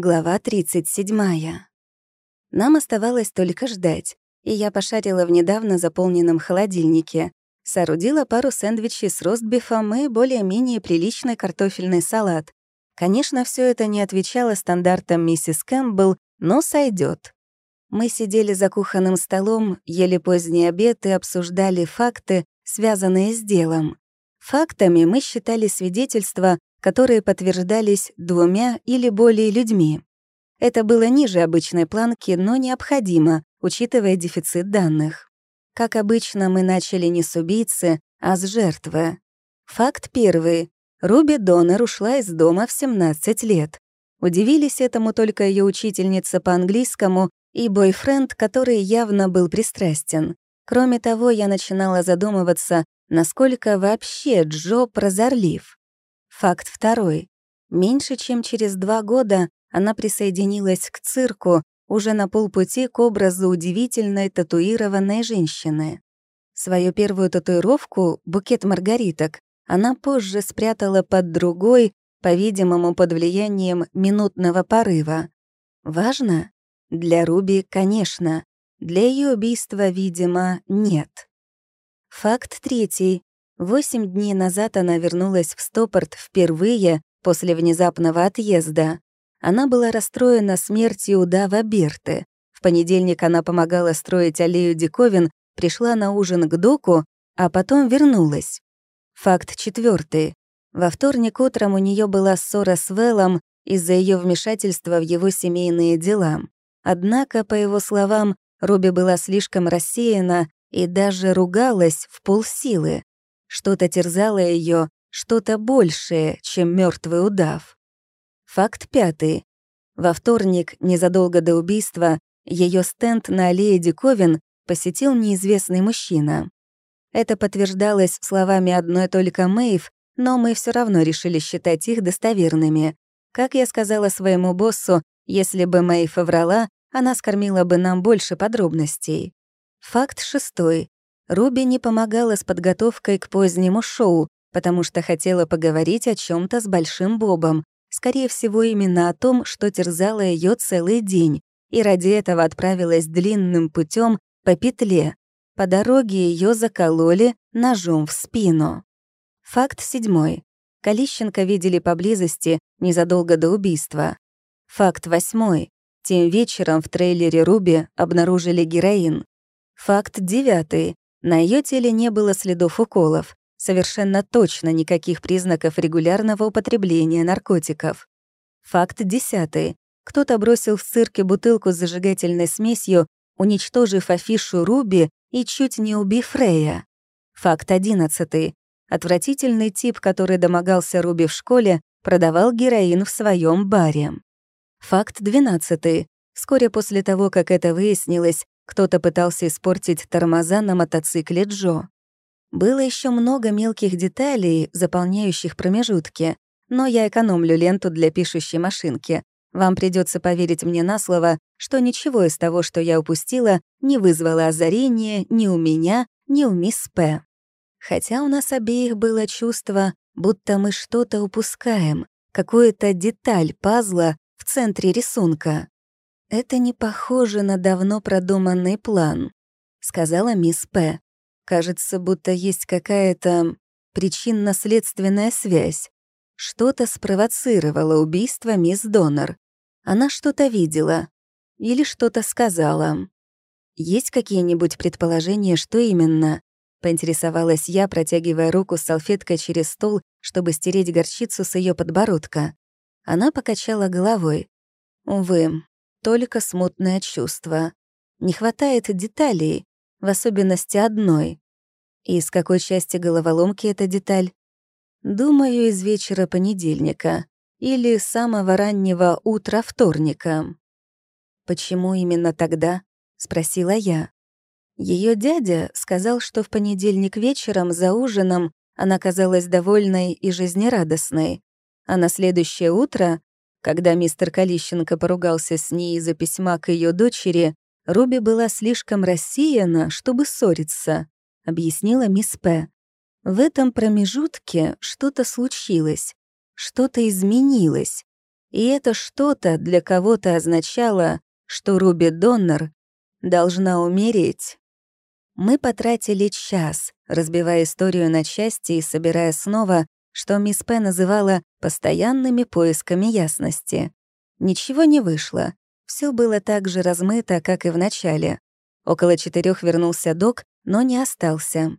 Глава 37. Нам оставалось только ждать, и я пошарила в недавно заполненном холодильнике, соорудила пару сэндвичей с ростбифом и более-менее приличный картофельный салат. Конечно, все это не отвечало стандартам миссис Кэмпбелл, но сойдет. Мы сидели за кухонным столом, ели поздний обед и обсуждали факты, связанные с делом. Фактами мы считали свидетельства, которые подтверждались двумя или более людьми. Это было ниже обычной планки, но необходимо, учитывая дефицит данных. Как обычно, мы начали не с убийцы, а с жертвы. Факт первый. Руби Доннер ушла из дома в 17 лет. Удивились этому только ее учительница по английскому и бойфренд, который явно был пристрастен. Кроме того, я начинала задумываться, насколько вообще Джо прозорлив. Факт второй. Меньше чем через два года она присоединилась к цирку уже на полпути к образу удивительной татуированной женщины. Свою первую татуировку, букет маргариток, она позже спрятала под другой, по-видимому, под влиянием минутного порыва. Важно? Для Руби, конечно. Для ее убийства, видимо, нет. Факт третий. Восемь дней назад она вернулась в Стопорт впервые после внезапного отъезда. Она была расстроена смертью удава Берты. В понедельник она помогала строить аллею диковин, пришла на ужин к доку, а потом вернулась. Факт четвертый. Во вторник утром у нее была ссора с Вэллом из-за ее вмешательства в его семейные дела. Однако, по его словам, Руби была слишком рассеяна и даже ругалась в полсилы. Что-то терзало ее, что-то большее, чем мертвый удав. Факт пятый. Во вторник, незадолго до убийства, ее стенд на аллее диковин посетил неизвестный мужчина. Это подтверждалось словами одной только Мэйв, но мы все равно решили считать их достоверными. Как я сказала своему боссу, если бы Мэйв врала, она скормила бы нам больше подробностей. Факт шестой. Руби не помогала с подготовкой к позднему шоу, потому что хотела поговорить о чем то с Большим Бобом, скорее всего, именно о том, что терзало ее целый день, и ради этого отправилась длинным путем по петле. По дороге ее закололи ножом в спину. Факт седьмой. Калищенко видели поблизости незадолго до убийства. Факт восьмой. Тем вечером в трейлере Руби обнаружили героин. Факт девятый. На ее теле не было следов уколов. Совершенно точно никаких признаков регулярного употребления наркотиков. Факт десятый. Кто-то бросил в цирке бутылку с зажигательной смесью, уничтожив афишу Руби и чуть не убив Фрея. Факт одиннадцатый. Отвратительный тип, который домогался Руби в школе, продавал героин в своем баре. Факт двенадцатый. Вскоре после того, как это выяснилось, кто-то пытался испортить тормоза на мотоцикле Джо. Было еще много мелких деталей, заполняющих промежутки, но я экономлю ленту для пишущей машинки. Вам придется поверить мне на слово, что ничего из того, что я упустила, не вызвало озарения ни у меня, ни у мисс П. Хотя у нас обеих было чувство, будто мы что-то упускаем, какую-то деталь пазла в центре рисунка. «Это не похоже на давно продуманный план», — сказала мисс П. «Кажется, будто есть какая-то причинно-следственная связь. Что-то спровоцировало убийство мисс Донор. Она что-то видела или что-то сказала. Есть какие-нибудь предположения, что именно?» — поинтересовалась я, протягивая руку с салфеткой через стол, чтобы стереть горчицу с ее подбородка. Она покачала головой. Увы, только смутное чувство. Не хватает деталей, в особенности одной. И из какой части головоломки эта деталь? Думаю, из вечера понедельника или самого раннего утра вторника. «Почему именно тогда?» — спросила я. Ее дядя сказал, что в понедельник вечером за ужином она казалась довольной и жизнерадостной, а на следующее утро когда мистер Калищенко поругался с ней из-за письма к ее дочери, Руби была слишком рассеяна, чтобы ссориться, объяснила мисс П. В этом промежутке что-то случилось, что-то изменилось. И это что-то для кого-то означало, что Руби Доннер должна умереть. Мы потратили час, разбивая историю на части и собирая снова, что мисс П. называла «постоянными поисками ясности». Ничего не вышло. Все было так же размыто, как и в начале. Около четырех вернулся док, но не остался.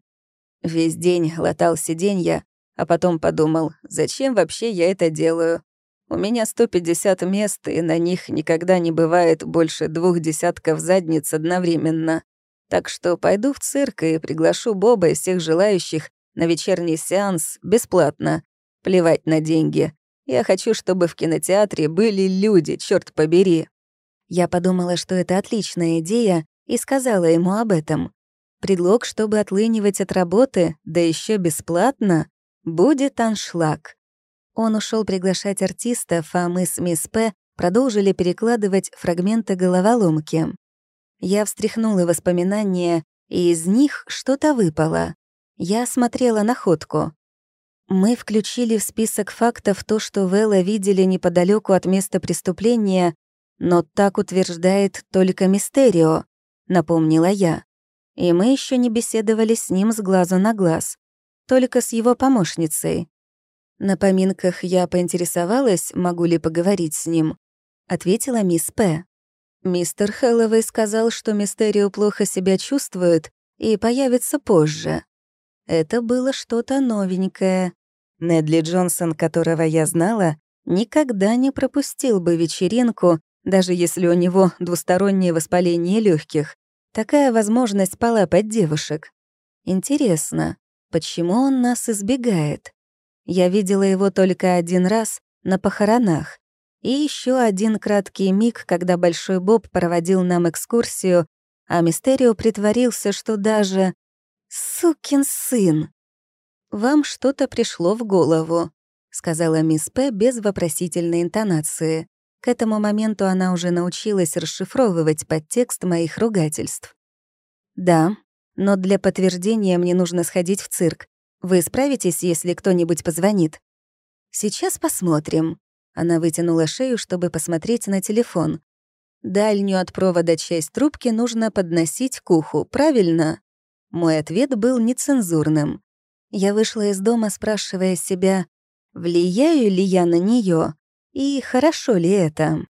Весь день латал сиденья, а потом подумал, зачем вообще я это делаю? У меня 150 мест, и на них никогда не бывает больше двух десятков задниц одновременно. Так что пойду в цирк и приглашу Боба и всех желающих на вечерний сеанс бесплатно. Плевать на деньги. Я хочу, чтобы в кинотеатре были люди, черт побери. Я подумала, что это отличная идея, и сказала ему об этом. Предлог, чтобы отлынивать от работы, да еще бесплатно, будет аншлаг. Он ушел приглашать артистов, а мы с мисс П. продолжили перекладывать фрагменты головоломки. Я встряхнула воспоминания, и из них что-то выпало. Я смотрела находку. Мы включили в список фактов то, что Вэлла видели неподалеку от места преступления, но так утверждает только Мистерио, напомнила я. И мы еще не беседовали с ним с глазу на глаз, только с его помощницей. На поминках я поинтересовалась, могу ли поговорить с ним. Ответила мисс П. Мистер Хэллоуэй сказал, что Мистерио плохо себя чувствует и появится позже. Это было что-то новенькое. Недли Джонсон, которого я знала, никогда не пропустил бы вечеринку, даже если у него двустороннее воспаление легких. Такая возможность полапать девушек. Интересно, почему он нас избегает? Я видела его только один раз на похоронах. И еще один краткий миг, когда Большой Боб проводил нам экскурсию, а Мистерио притворился, что даже... «Сукин сын!» «Вам что-то пришло в голову», — сказала мисс П. без вопросительной интонации. К этому моменту она уже научилась расшифровывать подтекст моих ругательств. «Да, но для подтверждения мне нужно сходить в цирк. Вы справитесь, если кто-нибудь позвонит?» «Сейчас посмотрим». Она вытянула шею, чтобы посмотреть на телефон. «Дальнюю от провода часть трубки нужно подносить к уху, правильно?» Мой ответ был нецензурным. Я вышла из дома, спрашивая себя, влияю ли я на нее и хорошо ли это.